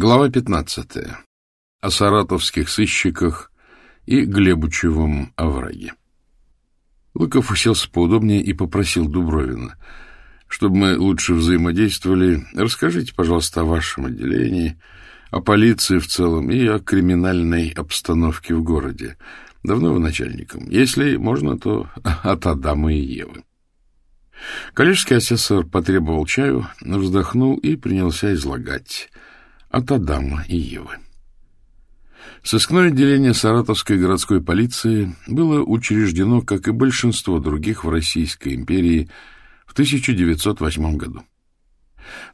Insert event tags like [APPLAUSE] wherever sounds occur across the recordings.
Глава 15. О саратовских сыщиках и Глебучевом овраге. Лыков уселся поудобнее и попросил Дубровина. Чтобы мы лучше взаимодействовали, расскажите, пожалуйста, о вашем отделении, о полиции в целом и о криминальной обстановке в городе. Давно вы начальником? Если можно, то [LAUGHS] от Адама и Евы. Коллежский асессор потребовал чаю, вздохнул и принялся излагать — от Адама и Евы. Сыскное отделение Саратовской городской полиции было учреждено, как и большинство других в Российской империи, в 1908 году.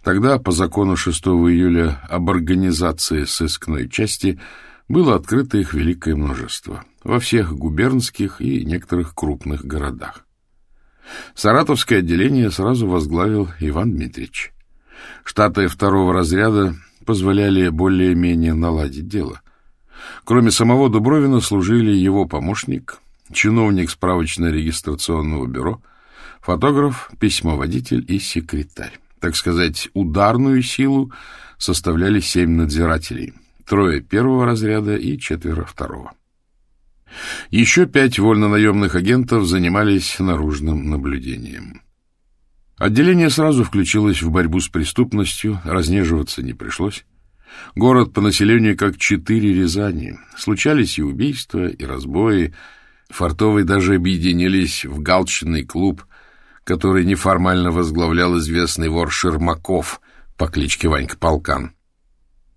Тогда, по закону 6 июля об организации сыскной части, было открыто их великое множество во всех губернских и некоторых крупных городах. Саратовское отделение сразу возглавил Иван Дмитриевич. Штаты второго разряда позволяли более-менее наладить дело. Кроме самого Дубровина служили его помощник, чиновник справочно-регистрационного бюро, фотограф, письмоводитель и секретарь. Так сказать, ударную силу составляли семь надзирателей, трое первого разряда и четверо второго. Еще пять вольнонаемных агентов занимались наружным наблюдением. Отделение сразу включилось в борьбу с преступностью, разнеживаться не пришлось. Город по населению как четыре Рязани. Случались и убийства, и разбои. Фартовые даже объединились в галчный клуб, который неформально возглавлял известный вор Шермаков по кличке Ванька Полкан.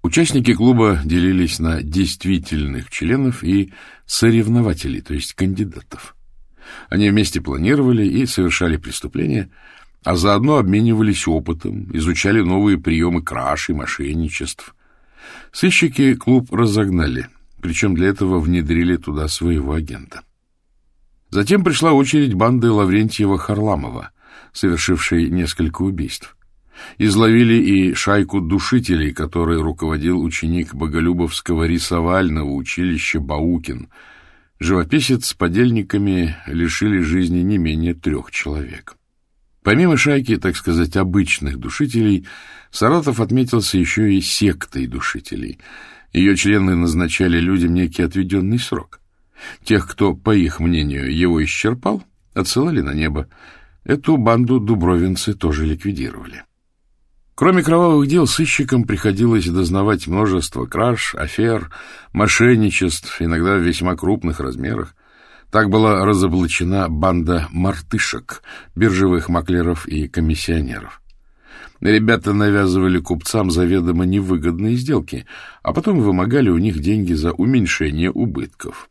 Участники клуба делились на действительных членов и соревнователей, то есть кандидатов. Они вместе планировали и совершали преступления – а заодно обменивались опытом, изучали новые приемы краж и мошенничеств. Сыщики клуб разогнали, причем для этого внедрили туда своего агента. Затем пришла очередь банды Лаврентьева-Харламова, совершившей несколько убийств. Изловили и шайку душителей, которой руководил ученик Боголюбовского рисовального училища Баукин. Живописец с подельниками лишили жизни не менее трех человек. Помимо шайки, так сказать, обычных душителей, Саратов отметился еще и сектой душителей. Ее члены назначали людям некий отведенный срок. Тех, кто, по их мнению, его исчерпал, отсылали на небо. Эту банду дубровинцы тоже ликвидировали. Кроме кровавых дел, сыщикам приходилось дознавать множество краж, афер, мошенничеств, иногда в весьма крупных размерах. Так была разоблачена банда мартышек, биржевых маклеров и комиссионеров. Ребята навязывали купцам заведомо невыгодные сделки, а потом вымогали у них деньги за уменьшение убытков.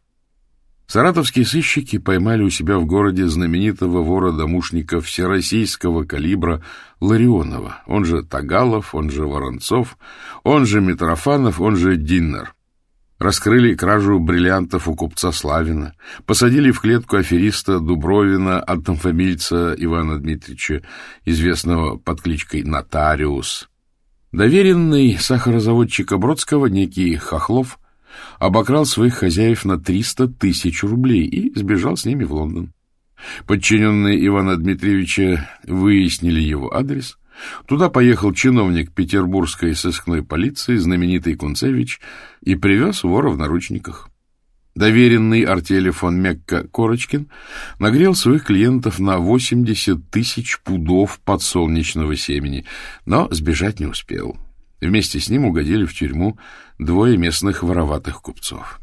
Саратовские сыщики поймали у себя в городе знаменитого вора-домушника всероссийского калибра Ларионова, он же Тагалов, он же Воронцов, он же Митрофанов, он же Диннер. Раскрыли кражу бриллиантов у купца Славина, посадили в клетку афериста Дубровина, однофамильца Ивана Дмитриевича, известного под кличкой Нотариус. Доверенный сахарозаводчика Бродского, некий Хохлов, обокрал своих хозяев на 300 тысяч рублей и сбежал с ними в Лондон. Подчиненные Ивана Дмитриевича выяснили его адрес — Туда поехал чиновник петербургской сыскной полиции, знаменитый Кунцевич, и привез вора в наручниках. Доверенный артели фон Мекка Корочкин нагрел своих клиентов на 80 тысяч пудов подсолнечного семени, но сбежать не успел. Вместе с ним угодили в тюрьму двое местных вороватых купцов.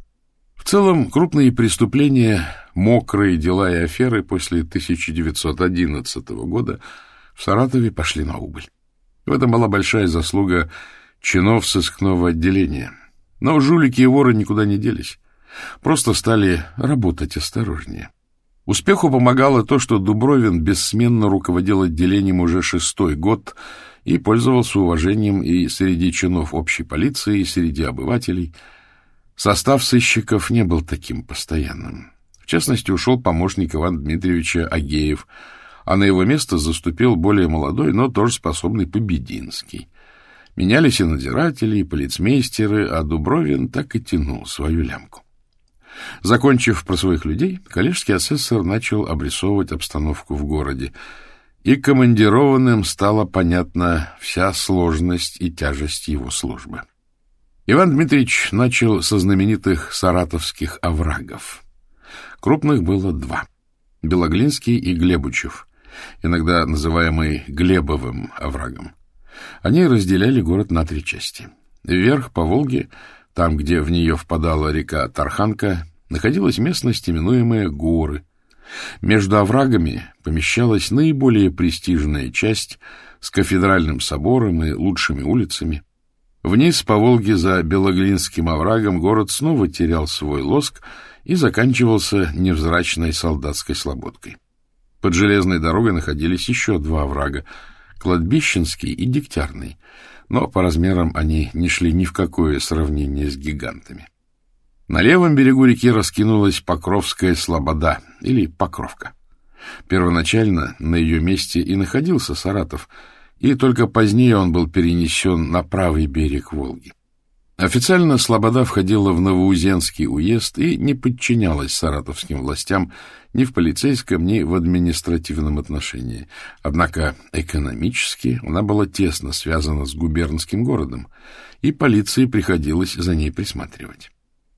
В целом, крупные преступления, мокрые дела и аферы после 1911 года – в Саратове пошли на убыль. В этом была большая заслуга чинов сыскного отделения. Но жулики и воры никуда не делись. Просто стали работать осторожнее. Успеху помогало то, что Дубровин бессменно руководил отделением уже шестой год и пользовался уважением и среди чинов общей полиции, и среди обывателей. Состав сыщиков не был таким постоянным. В частности, ушел помощник Ивана Дмитриевича Агеев — а на его место заступил более молодой, но тоже способный Побединский. Менялись и надзиратели, и полицмейстеры, а Дубровин так и тянул свою лямку. Закончив про своих людей, коллежский асессор начал обрисовывать обстановку в городе, и командированным стала понятна вся сложность и тяжесть его службы. Иван Дмитриевич начал со знаменитых саратовских оврагов. Крупных было два — Белоглинский и Глебучев, иногда называемый Глебовым оврагом. Они разделяли город на три части. Вверх по Волге, там, где в нее впадала река Тарханка, находилась местность, именуемая Горы. Между оврагами помещалась наиболее престижная часть с кафедральным собором и лучшими улицами. Вниз по Волге за Белоглинским оврагом город снова терял свой лоск и заканчивался невзрачной солдатской слободкой. Под железной дорогой находились еще два оврага — Кладбищенский и Дегтярный, но по размерам они не шли ни в какое сравнение с гигантами. На левом берегу реки раскинулась Покровская слобода, или Покровка. Первоначально на ее месте и находился Саратов, и только позднее он был перенесен на правый берег Волги. Официально Слобода входила в Новоузенский уезд и не подчинялась саратовским властям ни в полицейском, ни в административном отношении. Однако экономически она была тесно связана с губернским городом, и полиции приходилось за ней присматривать.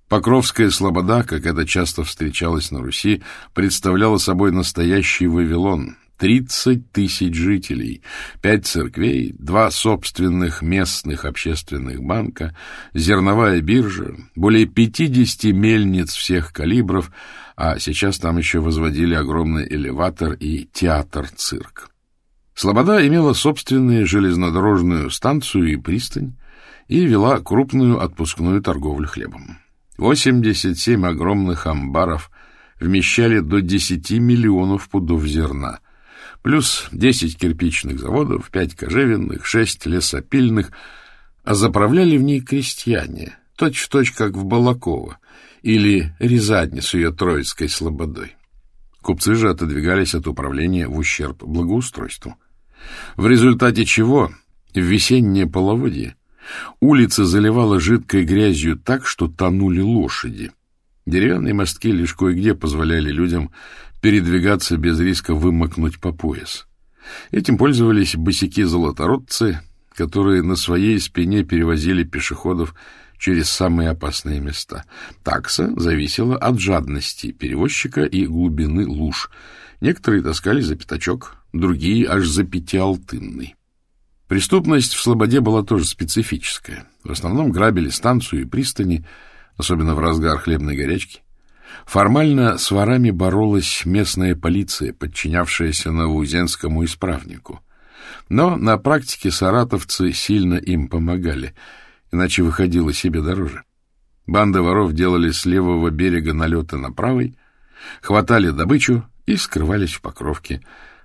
Покровская слобода, как это часто встречалось на Руси, представляла собой настоящий Вавилон. Тридцать тысяч жителей, пять церквей, два собственных местных общественных банка, зерновая биржа, более пятидесяти мельниц всех калибров, а сейчас там еще возводили огромный элеватор и театр-цирк. Слобода имела собственную железнодорожную станцию и пристань и вела крупную отпускную торговлю хлебом. 87 огромных амбаров вмещали до 10 миллионов пудов зерна, плюс 10 кирпичных заводов, 5 кожевенных, 6 лесопильных, а заправляли в ней крестьяне, точь-в-точь, -точь, как в Балаково, или Рязани с ее Троицкой слободой. Купцы же отодвигались от управления в ущерб благоустройству. В результате чего в весеннее половодье Улица заливала жидкой грязью так, что тонули лошади. Деревянные мостки лишь кое-где позволяли людям передвигаться без риска вымокнуть по пояс. Этим пользовались босяки-золотородцы, которые на своей спине перевозили пешеходов через самые опасные места. Такса зависела от жадности перевозчика и глубины луж. Некоторые таскали за пятачок, другие аж за пятиалтынный. Преступность в Слободе была тоже специфическая. В основном грабили станцию и пристани, особенно в разгар хлебной горячки. Формально с ворами боролась местная полиция, подчинявшаяся новоузенскому исправнику. Но на практике саратовцы сильно им помогали, иначе выходило себе дороже. Банды воров делали с левого берега налеты на правый, хватали добычу и скрывались в Покровке,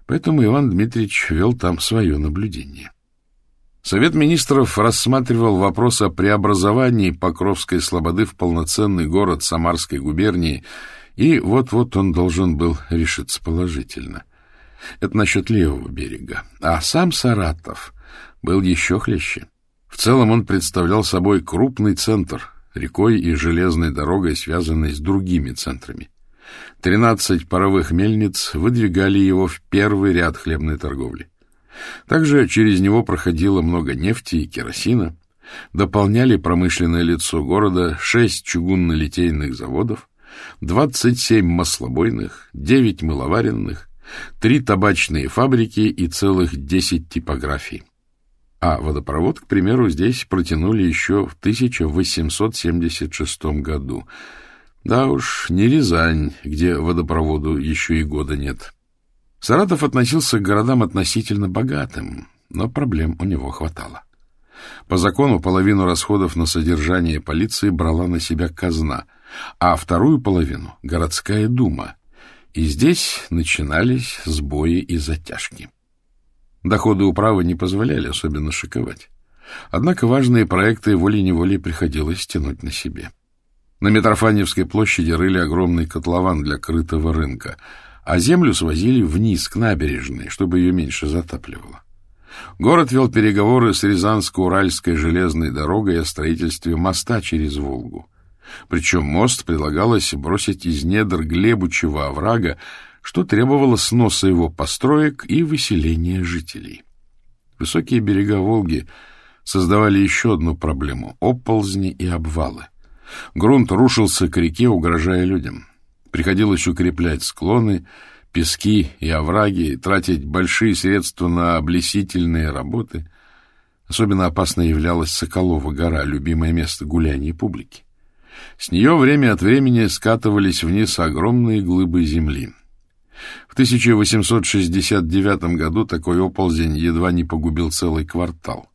поэтому Иван Дмитриевич вел там свое наблюдение. Совет министров рассматривал вопрос о преобразовании Покровской Слободы в полноценный город Самарской губернии, и вот-вот он должен был решиться положительно. Это насчет левого берега. А сам Саратов был еще хлеще. В целом он представлял собой крупный центр, рекой и железной дорогой, связанной с другими центрами. Тринадцать паровых мельниц выдвигали его в первый ряд хлебной торговли. Также через него проходило много нефти и керосина, дополняли промышленное лицо города шесть чугунно-литейных заводов, 27 маслобойных, 9 мыловаренных, три табачные фабрики и целых 10 типографий. А водопровод, к примеру, здесь протянули еще в 1876 году. Да уж, не Рязань, где водопроводу еще и года нет. Саратов относился к городам относительно богатым, но проблем у него хватало. По закону половину расходов на содержание полиции брала на себя казна, а вторую половину — городская дума. И здесь начинались сбои и затяжки. Доходы управы не позволяли особенно шиковать. Однако важные проекты волей-неволей приходилось тянуть на себе. На Митрофаневской площади рыли огромный котлован для крытого рынка — а землю свозили вниз, к набережной, чтобы ее меньше затапливало. Город вел переговоры с Рязанско-Уральской железной дорогой о строительстве моста через Волгу. Причем мост предлагалось бросить из недр Глебучего оврага, что требовало сноса его построек и выселения жителей. Высокие берега Волги создавали еще одну проблему — оползни и обвалы. Грунт рушился к реке, угрожая людям. Приходилось укреплять склоны, пески и овраги, тратить большие средства на облесительные работы. Особенно опасно являлась Соколова гора, любимое место гуляния публики. С нее время от времени скатывались вниз огромные глыбы земли. В 1869 году такой оползень едва не погубил целый квартал.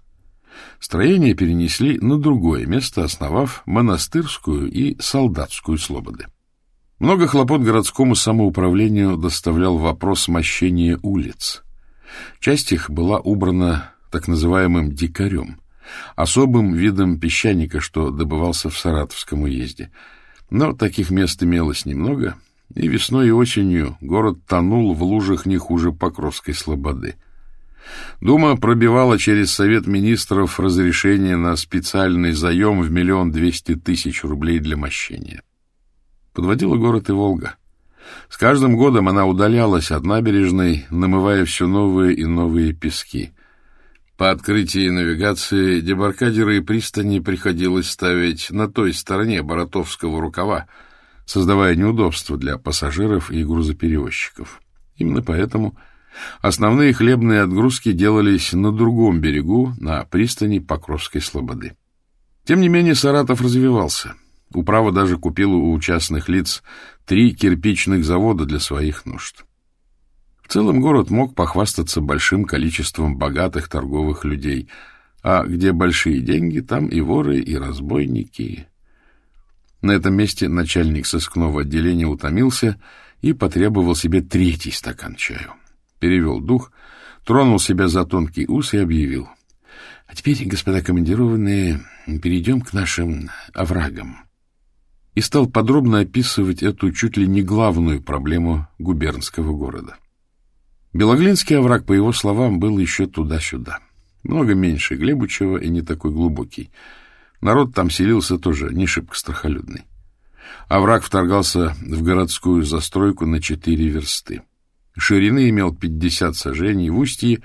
Строение перенесли на другое место, основав монастырскую и солдатскую слободы. Много хлопот городскому самоуправлению доставлял вопрос мощения улиц. Часть их была убрана так называемым «дикарем», особым видом песчаника, что добывался в Саратовском уезде. Но таких мест имелось немного, и весной и осенью город тонул в лужах не хуже Покровской слободы. Дума пробивала через Совет министров разрешение на специальный заем в миллион двести тысяч рублей для мощения. Подводила город и Волга. С каждым годом она удалялась от набережной, намывая все новые и новые пески. По открытии навигации дебаркадеры и пристани приходилось ставить на той стороне Боротовского рукава, создавая неудобства для пассажиров и грузоперевозчиков. Именно поэтому основные хлебные отгрузки делались на другом берегу, на пристани Покровской Слободы. Тем не менее Саратов развивался. Управа даже купила у частных лиц три кирпичных завода для своих нужд. В целом город мог похвастаться большим количеством богатых торговых людей, а где большие деньги, там и воры, и разбойники. На этом месте начальник сыскного отделения утомился и потребовал себе третий стакан чаю. Перевел дух, тронул себя за тонкий ус и объявил. — А теперь, господа командированные, перейдем к нашим оврагам. И стал подробно описывать эту чуть ли не главную проблему губернского города. Белоглинский овраг, по его словам, был еще туда-сюда. Много меньше Глебучева и не такой глубокий. Народ там селился тоже не шибко страхолюдный. Овраг вторгался в городскую застройку на четыре версты. Ширины имел 50 сажений в устье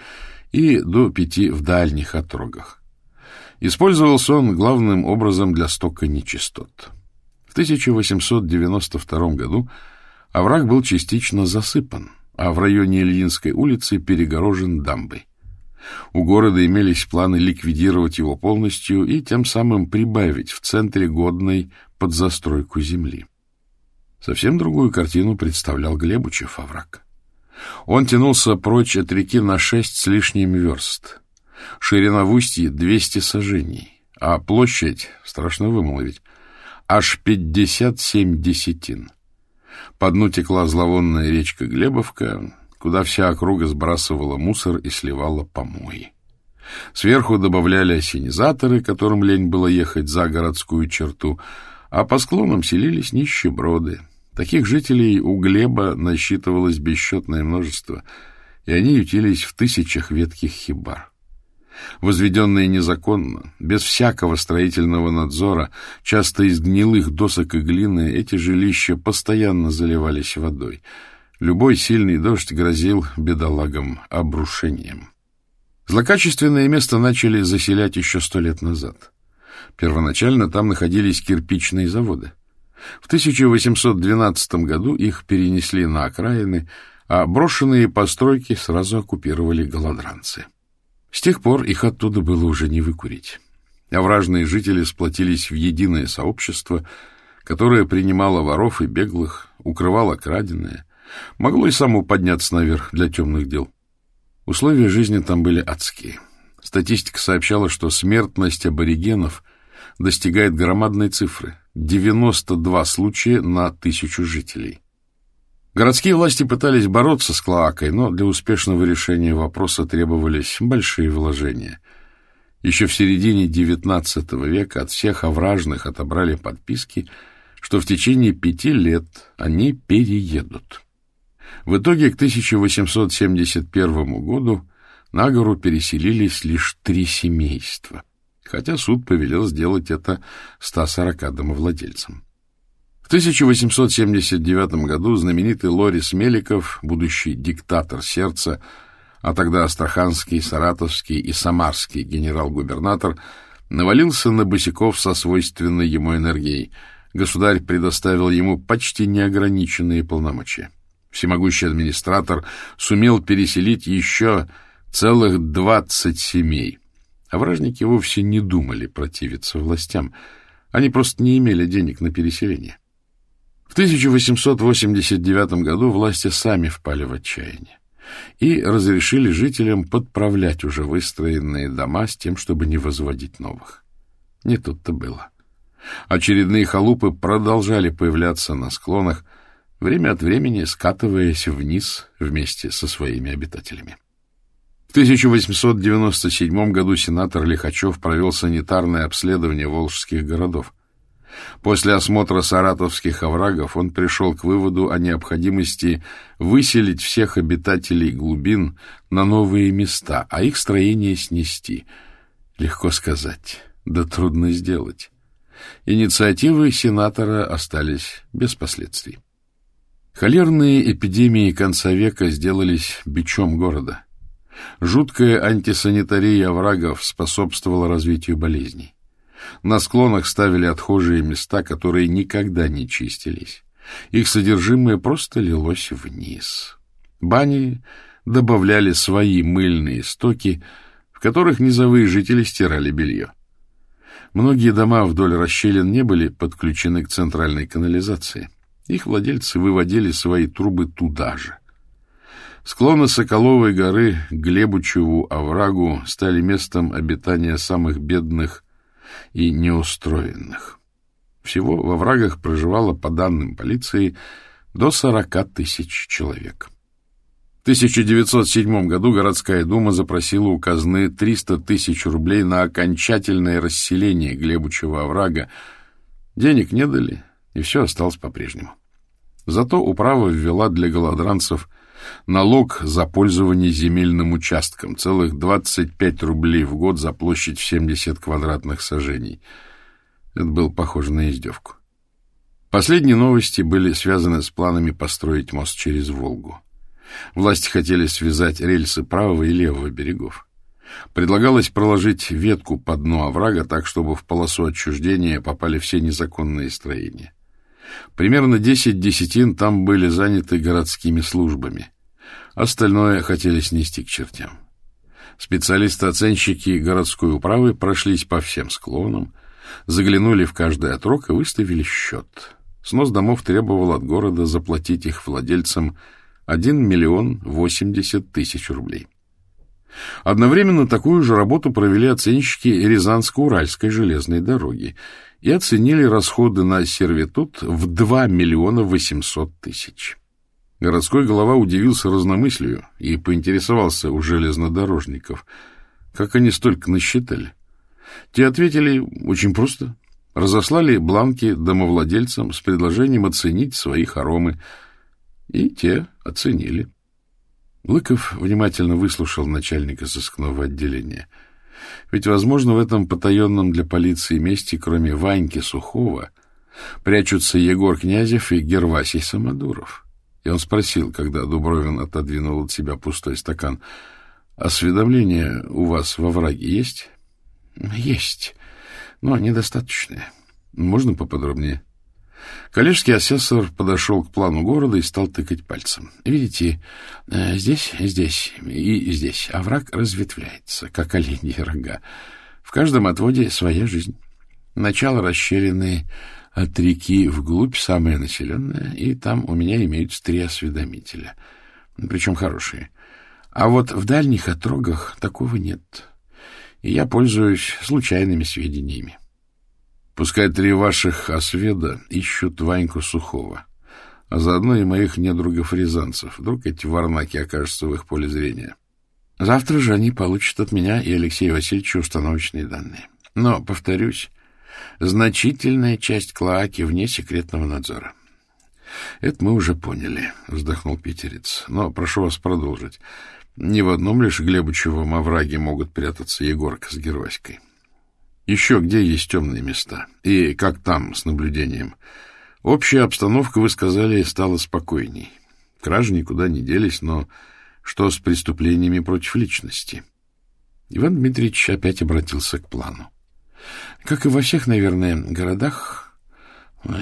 и до пяти в дальних отрогах. Использовался он главным образом для стока нечистот. В 1892 году овраг был частично засыпан, а в районе Ильинской улицы перегорожен дамбой. У города имелись планы ликвидировать его полностью и тем самым прибавить в центре годной под застройку земли. Совсем другую картину представлял Глебучев овраг. Он тянулся прочь от реки на шесть с лишним верст. Ширина в устье — двести сажений, а площадь, страшно вымолвить, аж пятьдесят семь десятин. По дну текла зловонная речка Глебовка, куда вся округа сбрасывала мусор и сливала помои. Сверху добавляли осенизаторы, которым лень было ехать за городскую черту, а по склонам селились нищеброды. Таких жителей у Глеба насчитывалось бесчетное множество, и они ютились в тысячах ветких хибар возведенные незаконно, без всякого строительного надзора, часто из гнилых досок и глины, эти жилища постоянно заливались водой. Любой сильный дождь грозил бедолагам обрушением. Злокачественное место начали заселять еще сто лет назад. Первоначально там находились кирпичные заводы. В 1812 году их перенесли на окраины, а брошенные постройки сразу оккупировали голодранцы. С тех пор их оттуда было уже не выкурить. Овражные жители сплотились в единое сообщество, которое принимало воров и беглых, укрывало краденое, могло и само подняться наверх для темных дел. Условия жизни там были адские. Статистика сообщала, что смертность аборигенов достигает громадной цифры — 92 случая на тысячу жителей. Городские власти пытались бороться с клоакой, но для успешного решения вопроса требовались большие вложения. Еще в середине XIX века от всех овражных отобрали подписки, что в течение пяти лет они переедут. В итоге к 1871 году на гору переселились лишь три семейства, хотя суд повелел сделать это 140 домовладельцам. 1879 году знаменитый Лорис Меликов, будущий диктатор сердца, а тогда Астраханский, Саратовский и Самарский генерал-губернатор, навалился на босиков со свойственной ему энергией. Государь предоставил ему почти неограниченные полномочия. Всемогущий администратор сумел переселить еще целых двадцать семей. А вражники вовсе не думали противиться властям. Они просто не имели денег на переселение. В 1889 году власти сами впали в отчаяние и разрешили жителям подправлять уже выстроенные дома с тем, чтобы не возводить новых. Не тут-то было. Очередные халупы продолжали появляться на склонах, время от времени скатываясь вниз вместе со своими обитателями. В 1897 году сенатор Лихачев провел санитарное обследование волжских городов. После осмотра саратовских оврагов он пришел к выводу о необходимости выселить всех обитателей глубин на новые места, а их строение снести. Легко сказать, да трудно сделать. Инициативы сенатора остались без последствий. Холерные эпидемии конца века сделались бичом города. Жуткая антисанитария врагов способствовала развитию болезней. На склонах ставили отхожие места, которые никогда не чистились. Их содержимое просто лилось вниз. Бани добавляли свои мыльные стоки, в которых низовые жители стирали белье. Многие дома вдоль расщелин не были подключены к центральной канализации. Их владельцы выводили свои трубы туда же. Склоны Соколовой горы к Глебучеву оврагу стали местом обитания самых бедных и неустроенных. Всего во врагах проживало, по данным полиции, до 40 тысяч человек. В 1907 году городская дума запросила у казны 300 тысяч рублей на окончательное расселение Глебучего оврага. Денег не дали, и все осталось по-прежнему. Зато управа ввела для голодранцев налог за пользование земельным участком, целых 25 рублей в год за площадь в 70 квадратных сажений. Это было похоже на издевку. Последние новости были связаны с планами построить мост через Волгу. Власти хотели связать рельсы правого и левого берегов. Предлагалось проложить ветку по дну оврага так, чтобы в полосу отчуждения попали все незаконные строения. Примерно десять десятин там были заняты городскими службами. Остальное хотели снести к чертям. Специалисты-оценщики городской управы прошлись по всем склонам, заглянули в каждый отрок и выставили счет. Снос домов требовал от города заплатить их владельцам 1 миллион 80 тысяч рублей. Одновременно такую же работу провели оценщики Рязанско-Уральской железной дороги и оценили расходы на сервитут в 2 миллиона 800 тысяч. Городской голова удивился разномыслию и поинтересовался у железнодорожников, как они столько насчитали. Те ответили очень просто. Разослали бланки домовладельцам с предложением оценить свои хоромы, и те оценили. Лыков внимательно выслушал начальника сыскного отделения — ведь, возможно, в этом потаенном для полиции месте, кроме Ваньки Сухого, прячутся Егор Князев и Гервасий Самодуров. И он спросил, когда Дубровин отодвинул от себя пустой стакан, «Осведомление у вас во враге есть?» «Есть, но недостаточное. Можно поподробнее?» Коллежский асессор подошел к плану города и стал тыкать пальцем. Видите, э, здесь, здесь и здесь овраг разветвляется, как оленьи рога. В каждом отводе своя жизнь. Начало расщелины от реки вглубь самое населенное, и там у меня имеются три осведомителя, причем хорошие. А вот в дальних отрогах такого нет, и я пользуюсь случайными сведениями. Пускай три ваших осведа ищут Ваньку Сухого, а заодно и моих недругов-рязанцев. Вдруг эти варнаки окажутся в их поле зрения. Завтра же они получат от меня и Алексея Васильевича установочные данные. Но, повторюсь, значительная часть Клоаки вне секретного надзора. — Это мы уже поняли, — вздохнул питерец. — Но прошу вас продолжить. Не в одном лишь Глебучевом овраге могут прятаться Егорка с Герваськой. Еще где есть темные места? И как там с наблюдением? Общая обстановка, вы сказали, стала спокойней. Кражи никуда не делись, но что с преступлениями против личности. Иван Дмитриевич опять обратился к плану. Как и во всех, наверное, городах,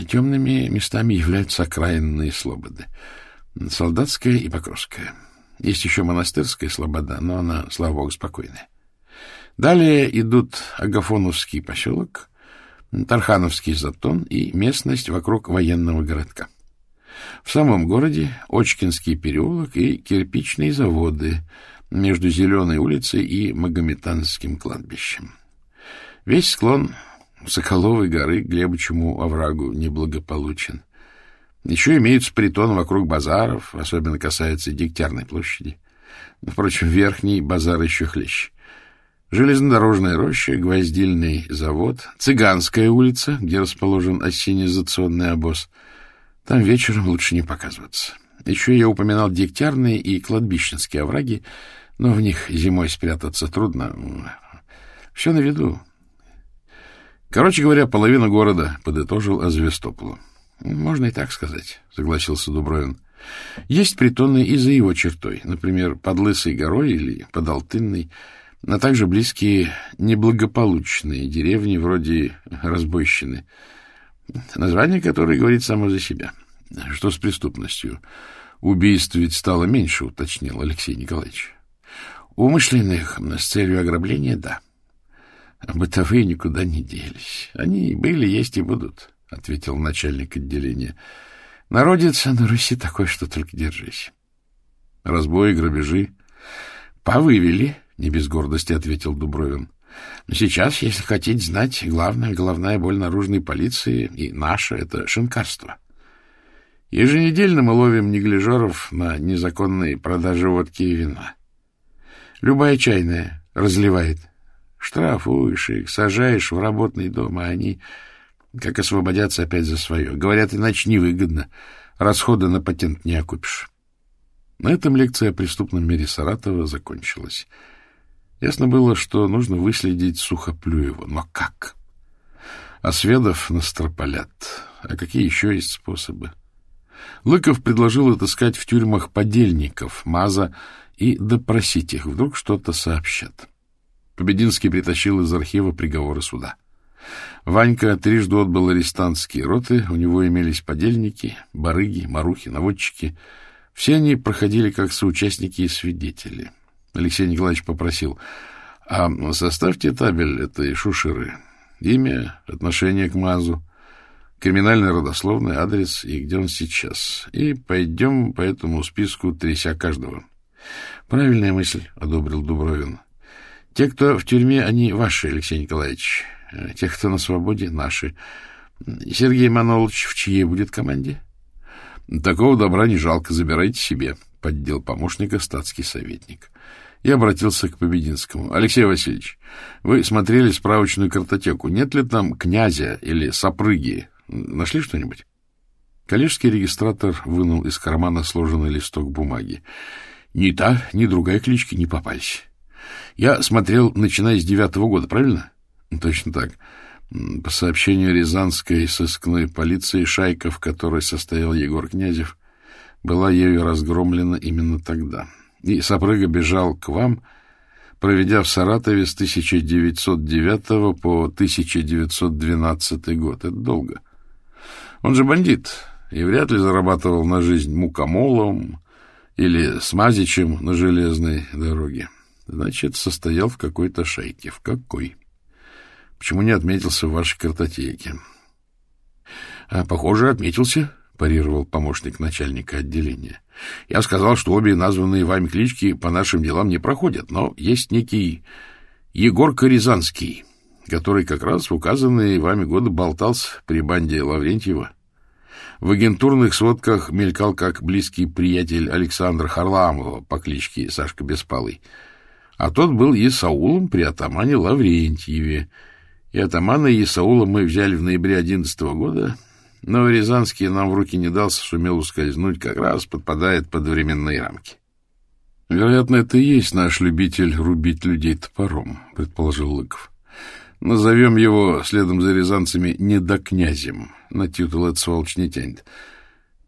темными местами являются окраинные слободы. Солдатская и Покровская. Есть еще монастырская слобода, но она, слава богу, спокойная. Далее идут Агафоновский поселок, Тархановский затон и местность вокруг военного городка. В самом городе Очкинский переулок и кирпичные заводы между Зеленой улицей и Магометанским кладбищем. Весь склон Соколовой горы Глебычему оврагу неблагополучен. Еще имеются притон вокруг базаров, особенно касается Дегтярной площади. Впрочем, верхний базар еще хлеще. Железнодорожная роща, гвоздильный завод, Цыганская улица, где расположен осенизационный обоз. Там вечером лучше не показываться. Еще я упоминал Дегтярные и кладбищенские овраги, но в них зимой спрятаться трудно. Все на виду. Короче говоря, половина города, — подытожил Азвестополу. — Можно и так сказать, — согласился Дубровин. — Есть притоны и за его чертой, например, под Лысой горой или под Алтынной, а также близкие неблагополучные деревни вроде Разбойщины, название которой говорит само за себя. Что с преступностью? Убийств ведь стало меньше, уточнил Алексей Николаевич. Умышленных с целью ограбления — да. Бытовые никуда не делись. Они были, есть и будут. — ответил начальник отделения. — Народец на Руси такой, что только держись. — Разбои, грабежи. — Повывели, — не без гордости ответил Дубровин. — Но сейчас, если хотите знать, главная головная боль наружной полиции и наша — это шинкарство. Еженедельно мы ловим неглижеров на незаконные продажи водки и вина. Любая чайная разливает. Штрафуешь их, сажаешь в работный дом, а они как освободятся опять за свое. Говорят, иначе невыгодно. Расходы на патент не окупишь. На этом лекция о преступном мире Саратова закончилась. Ясно было, что нужно выследить Сухоплюева. Но как? Осведов настропалят. А какие еще есть способы? Лыков предложил отыскать в тюрьмах подельников Маза и допросить их. Вдруг что-то сообщат. Побединский притащил из архива приговоры суда. — Ванька трижды отбыл арестантские роты, у него имелись подельники, барыги, марухи, наводчики. Все они проходили как соучастники и свидетели. Алексей Николаевич попросил, а составьте табель этой шушеры. Имя, отношение к МАЗу, криминальный родословный, адрес и где он сейчас. И пойдем по этому списку, тряся каждого. — Правильная мысль, — одобрил Дубровин. — Те, кто в тюрьме, они ваши, Алексей Николаевич. Тех, кто на свободе, наши. Сергей Манолович в чьей будет команде? Такого добра не жалко, забирайте себе, — поддел помощника статский советник. Я обратился к Побединскому. Алексей Васильевич, вы смотрели справочную картотеку. Нет ли там князя или сопрыги? Нашли что-нибудь? Коллежский регистратор вынул из кармана сложенный листок бумаги. Ни та, ни другая клички не попались. Я смотрел, начиная с девятого года, правильно? Точно так. По сообщению Рязанской сыскной полиции, шайка, в которой состоял Егор Князев, была ею разгромлена именно тогда. И Сапрыга бежал к вам, проведя в Саратове с 1909 по 1912 год. Это долго. Он же бандит и вряд ли зарабатывал на жизнь мукомолом или смазичем на железной дороге. Значит, состоял в какой-то шайке. В какой? — Почему не отметился в вашей картотеке? — А, похоже, отметился, — парировал помощник начальника отделения. — Я сказал, что обе названные вами клички по нашим делам не проходят, но есть некий Егорка Рязанский, который как раз в указанные вами годы болтался при банде Лаврентьева. В агентурных сводках мелькал как близкий приятель Александра Харламова по кличке Сашка Беспалый, а тот был и Саулом при атамане Лаврентьеве, и атамана Исаула мы взяли в ноябре одиннадцатого года, но Рязанский нам в руки не дался, сумел ускользнуть, как раз подпадает под временные рамки. — Вероятно, это и есть наш любитель рубить людей топором, — предположил Лыков. — Назовем его, следом за рязанцами, недокнязем. На титул это сволочь не тянет.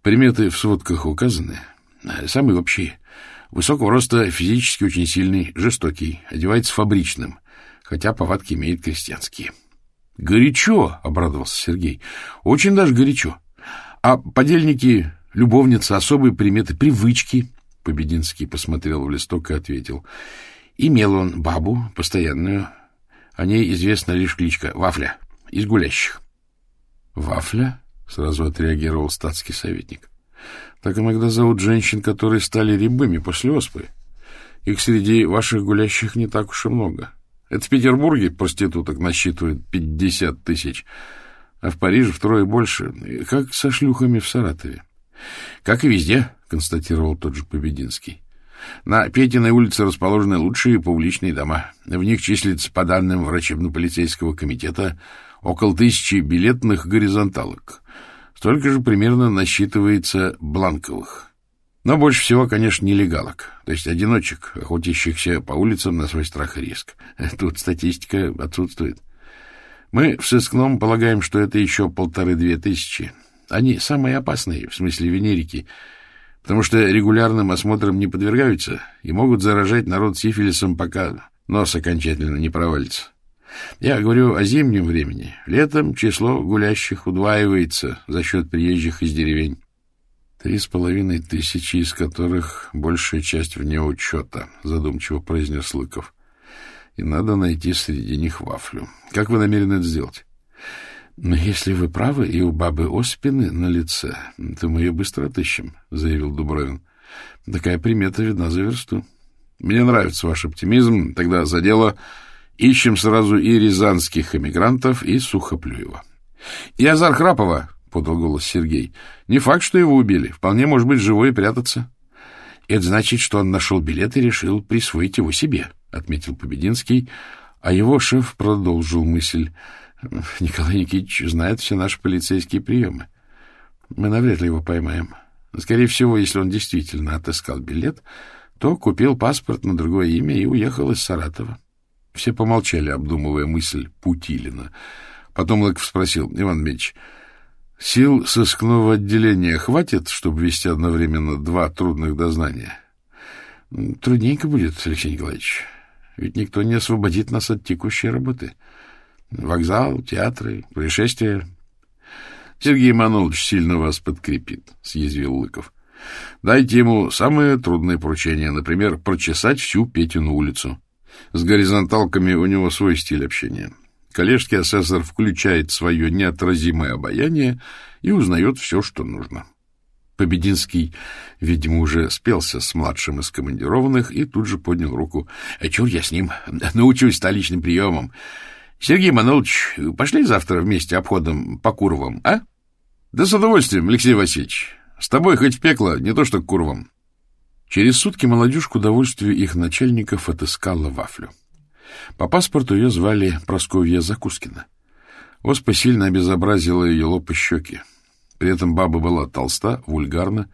Приметы в сводках указаны. Самые общие. Высокого роста, физически очень сильный, жестокий, одевается фабричным, хотя повадки имеет крестьянские. — Горячо, — обрадовался Сергей, — очень даже горячо. А подельники, любовницы, особые приметы, привычки? Побединский посмотрел в листок и ответил. Имел он бабу постоянную. О ней известна лишь кличка Вафля, из гулящих. — Вафля? — сразу отреагировал статский советник. — Так иногда зовут женщин, которые стали рябыми после оспы. Их среди ваших гулящих не так уж и много. Это в Петербурге проституток насчитывает пятьдесят тысяч, а в Париже втрое больше, как со шлюхами в Саратове. — Как и везде, — констатировал тот же Побединский. На Петиной улице расположены лучшие публичные дома. В них числится, по данным врачебно-полицейского комитета, около тысячи билетных горизонталок. Столько же примерно насчитывается бланковых. Но больше всего, конечно, нелегалок, то есть одиночек, охотящихся по улицам на свой страх и риск. [LAUGHS] Тут статистика отсутствует. Мы в сыскном полагаем, что это еще полторы-две тысячи. Они самые опасные, в смысле венерики, потому что регулярным осмотрам не подвергаются и могут заражать народ сифилисом, пока нос окончательно не провалится. Я говорю о зимнем времени. Летом число гулящих удваивается за счет приезжих из деревень. Три с половиной тысячи, из которых большая часть вне учета, задумчиво произнес Лыков. И надо найти среди них вафлю. Как вы намерены это сделать? Но если вы правы, и у бабы Оспины на лице, то мы ее быстро отыщем, — заявил Дубровин. Такая примета видна за версту. Мне нравится ваш оптимизм. Тогда за дело ищем сразу и рязанских эмигрантов, и Сухоплюева. — И Азар Храпова, — подал голос Сергей. — Не факт, что его убили. Вполне может быть живой и прятаться. — Это значит, что он нашел билет и решил присвоить его себе, — отметил Побединский, а его шеф продолжил мысль — Николай Никитич знает все наши полицейские приемы. Мы навряд ли его поймаем. Скорее всего, если он действительно отыскал билет, то купил паспорт на другое имя и уехал из Саратова. Все помолчали, обдумывая мысль Путилина. Потом Лыков спросил, Иван Дмитриевич, сил сыскного отделения хватит, чтобы вести одновременно два трудных дознания? Трудненько будет, Алексей Николаевич. Ведь никто не освободит нас от текущей работы. — Вокзал, театры, происшествия. Сергей Манулович сильно вас подкрепит, — съязвил Лыков. Дайте ему самое трудное поручение, например, прочесать всю Петину улицу. С горизонталками у него свой стиль общения. Коллежский асессор включает свое неотразимое обаяние и узнает все, что нужно. Побединский, видимо, уже спелся с младшим из командированных и тут же поднял руку. — А чур я с ним? [LAUGHS] Научусь столичным приемам. Сергей Манулович, пошли завтра вместе обходом по Куровым, а? Да с удовольствием, Алексей Васильевич. С тобой хоть в пекло, не то что к Куровым. Через сутки молодежь к удовольствию их начальников отыскала вафлю. По паспорту ее звали Просковья Закускина. Оспа сильно обезобразила ее лоб и щеки. При этом баба была толста, вульгарна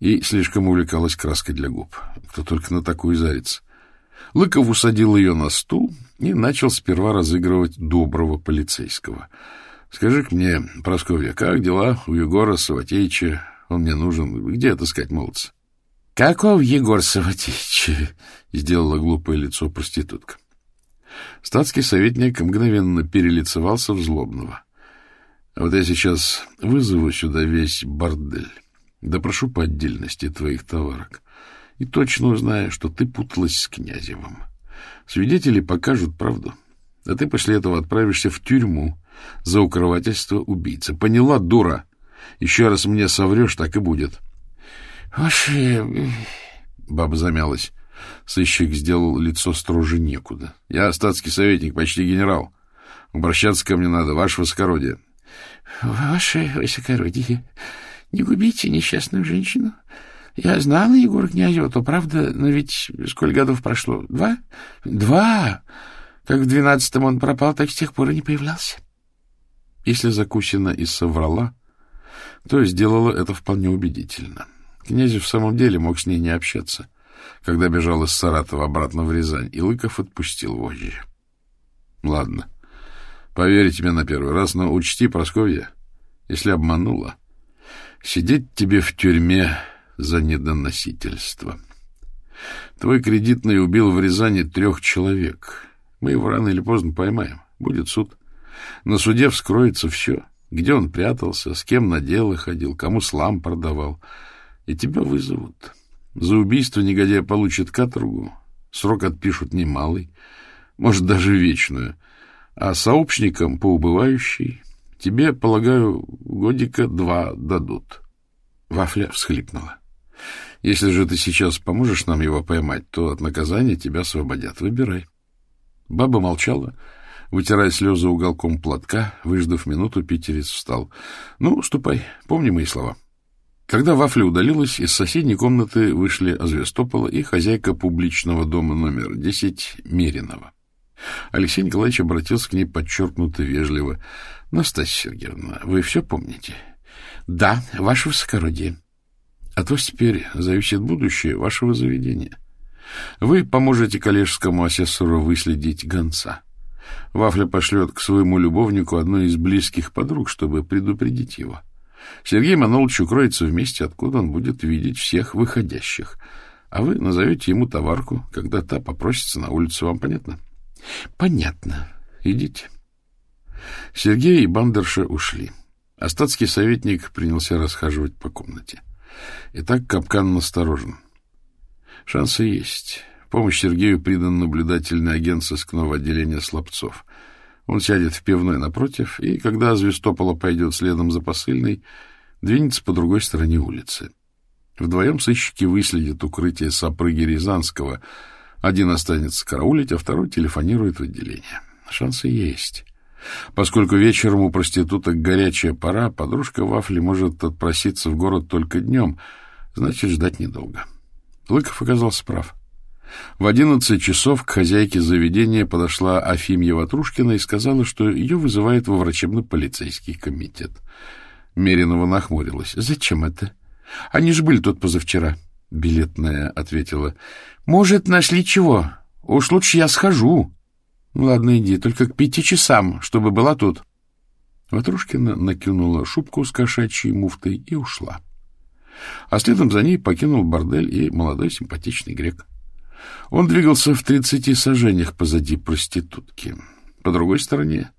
и слишком увлекалась краской для губ. Кто только на такую зарится. Лыков усадил ее на стул и начал сперва разыгрывать доброго полицейского. — Скажи-ка мне, Прасковья, как дела у Егора Саватеевича? Он мне нужен. Где отыскать молодца? — Каков Егор Саватеевич? — сделала глупое лицо проститутка. Статский советник мгновенно перелицевался в злобного. — вот я сейчас вызову сюда весь бордель. Допрошу по отдельности твоих товарок и точно узнаю, что ты путалась с Князевым. Свидетели покажут правду, а ты после этого отправишься в тюрьму за укрывательство убийцы. Поняла, дура? Еще раз мне соврешь, так и будет. — Ваши... Баба замялась. Сыщик сделал лицо строже некуда. — Я статский советник, почти генерал. Обращаться ко мне надо, ваше высокородие. — Ваше высокородие, не губите несчастную женщину. Я знала Егора Князева, то правда, но ведь сколько годов прошло? Два? Два! Как в двенадцатом он пропал, так с тех пор и не появлялся. Если Закусина и соврала, то сделала это вполне убедительно. Князев в самом деле мог с ней не общаться, когда бежал из Саратова обратно в Рязань, и Лыков отпустил вожжи. — Ладно, поверю тебе на первый раз, но учти, Просковья, если обманула, сидеть тебе в тюрьме за недоносительство. Твой кредитный убил в Рязани трех человек. Мы его рано или поздно поймаем. Будет суд. На суде вскроется все. Где он прятался, с кем на дело ходил, кому слам продавал. И тебя вызовут. За убийство негодяй получит каторгу. Срок отпишут немалый, может, даже вечную. А сообщникам по убывающей тебе, полагаю, годика два дадут. Вафля всхлипнула. Если же ты сейчас поможешь нам его поймать, то от наказания тебя освободят. Выбирай. Баба молчала, вытирая слезы уголком платка. Выждав минуту, Питерец встал. — Ну, ступай, помни мои слова. Когда Вафля удалилась, из соседней комнаты вышли Азвестопола и хозяйка публичного дома номер 10 Меринова. Алексей Николаевич обратился к ней подчеркнуто вежливо. — Настасья Сергеевна, вы все помните? — Да, ваше высокородие. От вас теперь зависит будущее вашего заведения. Вы поможете коллежскому асессору выследить гонца. Вафля пошлет к своему любовнику одну из близких подруг, чтобы предупредить его. Сергей Манолович укроется в месте, откуда он будет видеть всех выходящих. А вы назовете ему товарку, когда та попросится на улицу. Вам понятно? — Понятно. Идите. Сергей и Бандерша ушли. Остатский советник принялся расхаживать по комнате. — Итак, капкан насторожен. Шансы есть. В помощь Сергею придан наблюдательный агент сыскного отделения Слабцов. Он сядет в пивной напротив, и, когда Звестопола пойдет следом за посыльной, двинется по другой стороне улицы. Вдвоем сыщики выследят укрытие сопрыги Рязанского. Один останется караулить, а второй телефонирует в отделение. Шансы есть. Поскольку вечером у проституток горячая пора, подружка Вафли может отпроситься в город только днем, значит, ждать недолго. Лыков оказался прав. В одиннадцать часов к хозяйке заведения подошла Афимья Ватрушкина и сказала, что ее вызывает во врачебно-полицейский комитет. Меринова нахмурилась. — Зачем это? Они же были тут позавчера. Билетная ответила. — Может, нашли чего? Уж лучше я схожу. — Ладно, иди, только к пяти часам, чтобы была тут. Ватрушкина накинула шубку с кошачьей муфтой и ушла. А следом за ней покинул бордель и молодой симпатичный грек. Он двигался в тридцати сажениях позади проститутки. По другой стороне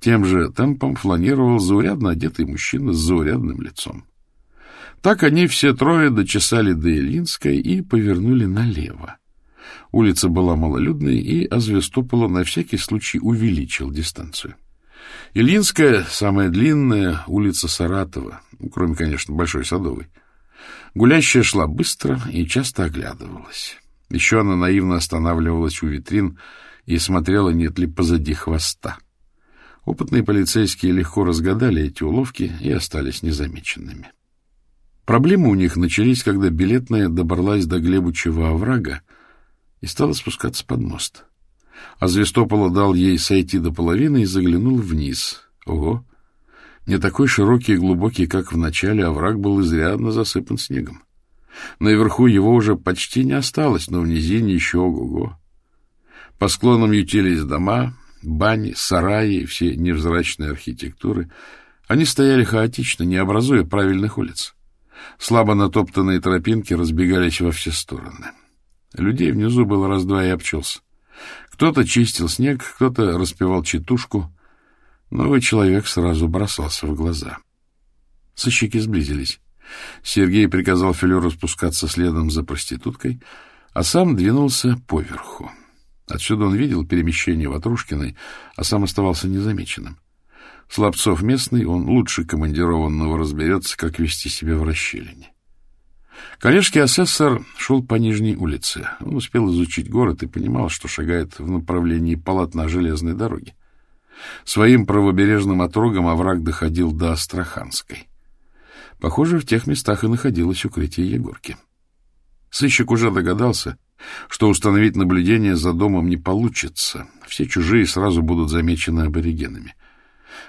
тем же темпом фланировал заурядно одетый мужчина с заурядным лицом. Так они все трое дочесали до Ильинской и повернули налево. Улица была малолюдной, и Азвестопола на всякий случай увеличил дистанцию. Ильинская — самая длинная улица Саратова, ну, кроме, конечно, Большой Садовой. Гулящая шла быстро и часто оглядывалась. Еще она наивно останавливалась у витрин и смотрела, нет ли позади хвоста. Опытные полицейские легко разгадали эти уловки и остались незамеченными. Проблемы у них начались, когда билетная добралась до Глебучего оврага и стала спускаться под мост. А Звестопола дал ей сойти до половины и заглянул вниз. Ого! Не такой широкий и глубокий, как в начале, овраг был изрядно засыпан снегом. Наверху его уже почти не осталось, но в низине еще ого-го. По склонам ютились дома, бани, сараи и все невзрачные архитектуры. Они стояли хаотично, не образуя правильных улиц. Слабо натоптанные тропинки разбегались во все стороны. Людей внизу было раз-два и обчелся. Кто-то чистил снег, кто-то распевал читушку. Новый человек сразу бросался в глаза. Сыщики сблизились. Сергей приказал Филеру спускаться следом за проституткой, а сам двинулся поверху. Отсюда он видел перемещение Ватрушкиной, а сам оставался незамеченным. Слабцов местный, он лучше командированного разберется, как вести себя в расщелине. Коллежский асессор шел по Нижней улице. Он успел изучить город и понимал, что шагает в направлении полотна железной дороги. Своим правобережным отрогом овраг доходил до Астраханской. Похоже, в тех местах и находилось укрытие Егорки. Сыщик уже догадался, что установить наблюдение за домом не получится. Все чужие сразу будут замечены аборигенами.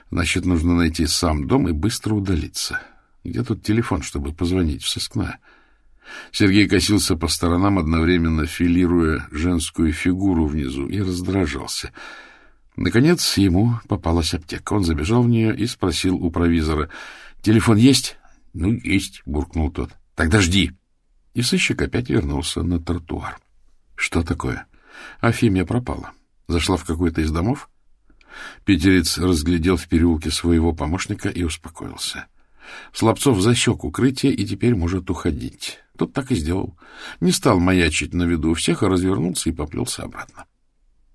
Значит, нужно найти сам дом и быстро удалиться. Где тут телефон, чтобы позвонить в сыскное? — Сергей косился по сторонам, одновременно филируя женскую фигуру внизу, и раздражался. Наконец ему попалась аптека. Он забежал в нее и спросил у провизора. — Телефон есть? — Ну, есть, — буркнул тот. — Тогда жди. И сыщик опять вернулся на тротуар. Что такое? Афимия пропала. Зашла в какой-то из домов? Питерец разглядел в переулке своего помощника и успокоился. Слабцов засек укрытие и теперь может уходить. Тот так и сделал. Не стал маячить на виду у всех, а развернулся и поплелся обратно.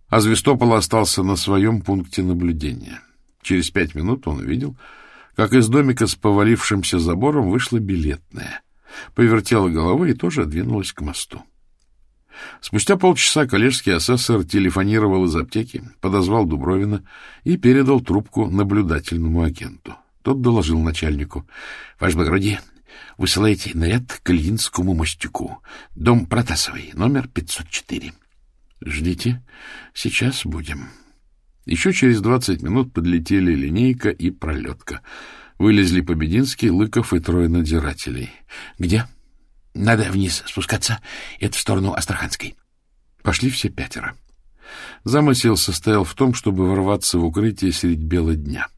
А Звестопола остался на своем пункте наблюдения. Через пять минут он увидел, как из домика с повалившимся забором вышла билетная. Повертела головой и тоже двинулась к мосту. Спустя полчаса коллежский асессор телефонировал из аптеки, подозвал Дубровина и передал трубку наблюдательному агенту. Тот доложил начальнику. — Ваше благородие, высылайте наряд к Ильинскому мостику. Дом Протасовой, номер 504. — Ждите. Сейчас будем. Еще через двадцать минут подлетели линейка и пролетка. Вылезли Побединский, Лыков и трое надзирателей. — Где? — Надо вниз спускаться. Это в сторону Астраханской. Пошли все пятеро. Замысел состоял в том, чтобы ворваться в укрытие средь бела дня.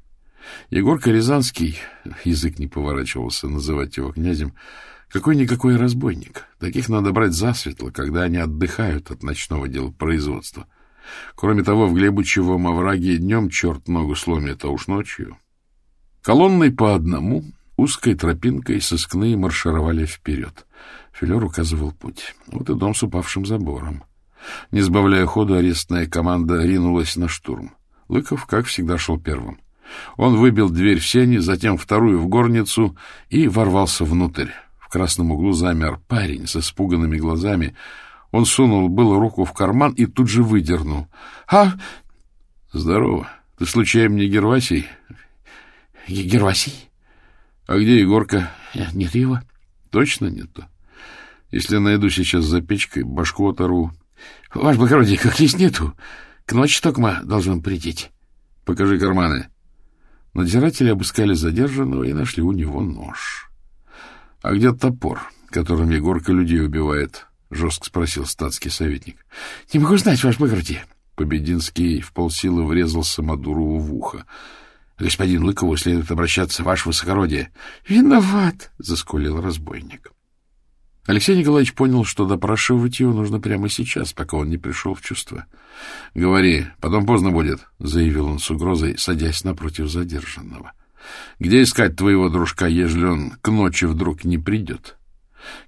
Егорка Рязанский, язык не поворачивался называть его князем, какой-никакой разбойник. Таких надо брать засветло, когда они отдыхают от ночного дела производства. Кроме того, в Глебучевом овраге днем черт ногу сломит, а уж ночью. Колонной по одному, узкой тропинкой сыскные маршировали вперед. Филер указывал путь. Вот и дом с упавшим забором. Не сбавляя ходу, арестная команда ринулась на штурм. Лыков, как всегда, шел первым. Он выбил дверь в сени, затем вторую в горницу и ворвался внутрь. В красном углу замер парень с испуганными глазами. Он сунул было руку в карман и тут же выдернул. — А? — Здорово. Ты случайно не Гервасий? — Гервасий? — А где Егорка? — Нет его. — Точно нету? Если найду сейчас за печкой, башку оторву. — Ваш благородие, как есть нету. К ночи только должен прийти. — Покажи карманы. Надзиратели обыскали задержанного и нашли у него нож. — А где топор, которым Егорка людей убивает? — жестко спросил статский советник. — Не могу знать, ваше благородие. Побединский в полсилы врезался Мадурову в ухо. — Господин Лыкову следует обращаться, ваше высокородие. — Виноват, — заскулил разбойник. Алексей Николаевич понял, что допрашивать его нужно прямо сейчас, пока он не пришел в чувство. — Говори, потом поздно будет, — заявил он с угрозой, садясь напротив задержанного. — Где искать твоего дружка, ежели он к ночи вдруг не придет?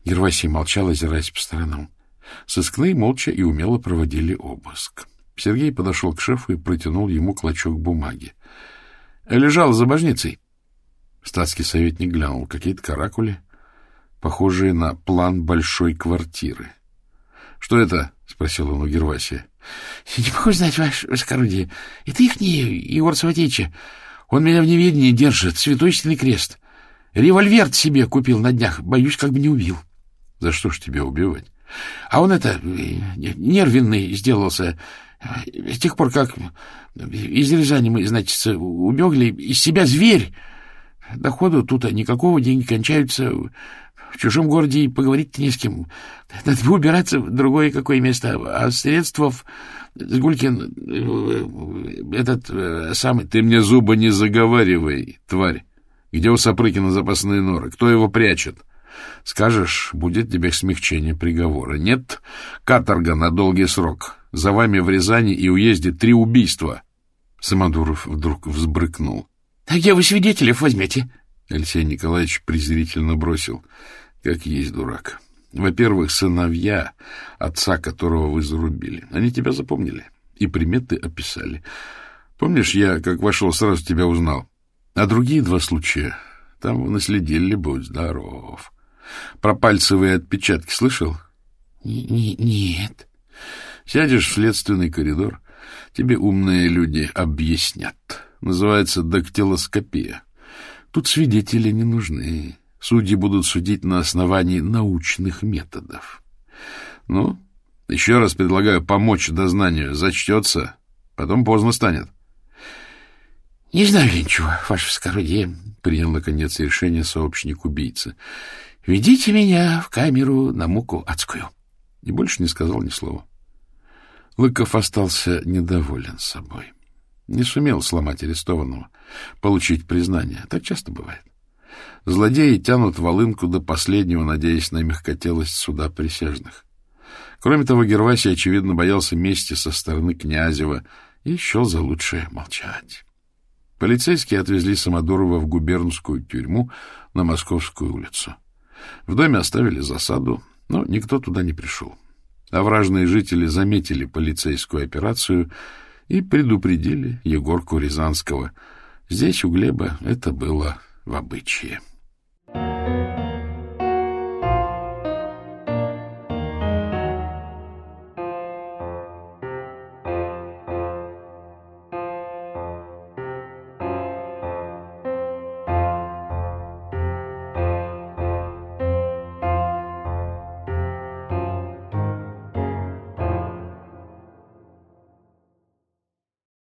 Гервасий молчал, озираясь по сторонам. Сыскные молча и умело проводили обыск. Сергей подошел к шефу и протянул ему клочок бумаги. — Лежал за божницей. Статский советник глянул. Какие-то каракули похожие на план большой квартиры. — Что это? — спросил он у Гервасия. — Не могу знать, ваше высокородие. Это не Егор Саватеевича. Он меня в неведении держит, святой крест. Револьвер себе купил на днях, боюсь, как бы не убил. — За что ж тебя убивать? — А он это, нервный сделался. С тех пор, как из Рязани мы, значит, убегли, из себя зверь. Доходу тут никакого, деньги кончаются. В чужом городе и поговорить не с кем. Надо бы убираться в другое какое место. А средства Сгулькин, э, этот э, самый... Ты мне зубы не заговаривай, тварь. Где у Сапрыкина запасные норы? Кто его прячет? Скажешь, будет тебе смягчение приговора. Нет, каторга на долгий срок. За вами в Рязани и уезде три убийства. Самодуров вдруг взбрыкнул. — А где вы свидетелей возьмете? Алексей Николаевич презрительно бросил. Как есть дурак. Во-первых, сыновья отца, которого вы зарубили. Они тебя запомнили и приметы описали. Помнишь, я, как вошел, сразу тебя узнал. А другие два случая там наследили, будь здоров. Про пальцевые отпечатки слышал? — Нет. Сядешь в следственный коридор, тебе умные люди объяснят. Называется дактилоскопия. Тут свидетели не нужны. Судьи будут судить на основании научных методов. Ну, еще раз предлагаю помочь дознанию. Зачтется, потом поздно станет. — Не знаю я ничего, ваше вскородие, — принял, наконец, решение сообщник убийцы. — Ведите меня в камеру на муку адскую. И больше не сказал ни слова. Лыков остался недоволен собой. Не сумел сломать арестованного, получить признание. Так часто бывает. Злодеи тянут волынку до последнего, надеясь на мягкотелость суда присяжных. Кроме того, Гервасий, очевидно, боялся мести со стороны Князева и счел за лучшее молчать. Полицейские отвезли Самодурова в губернскую тюрьму на Московскую улицу. В доме оставили засаду, но никто туда не пришел. Овражные жители заметили полицейскую операцию и предупредили Егорку Рязанского. Здесь у Глеба это было в обычае.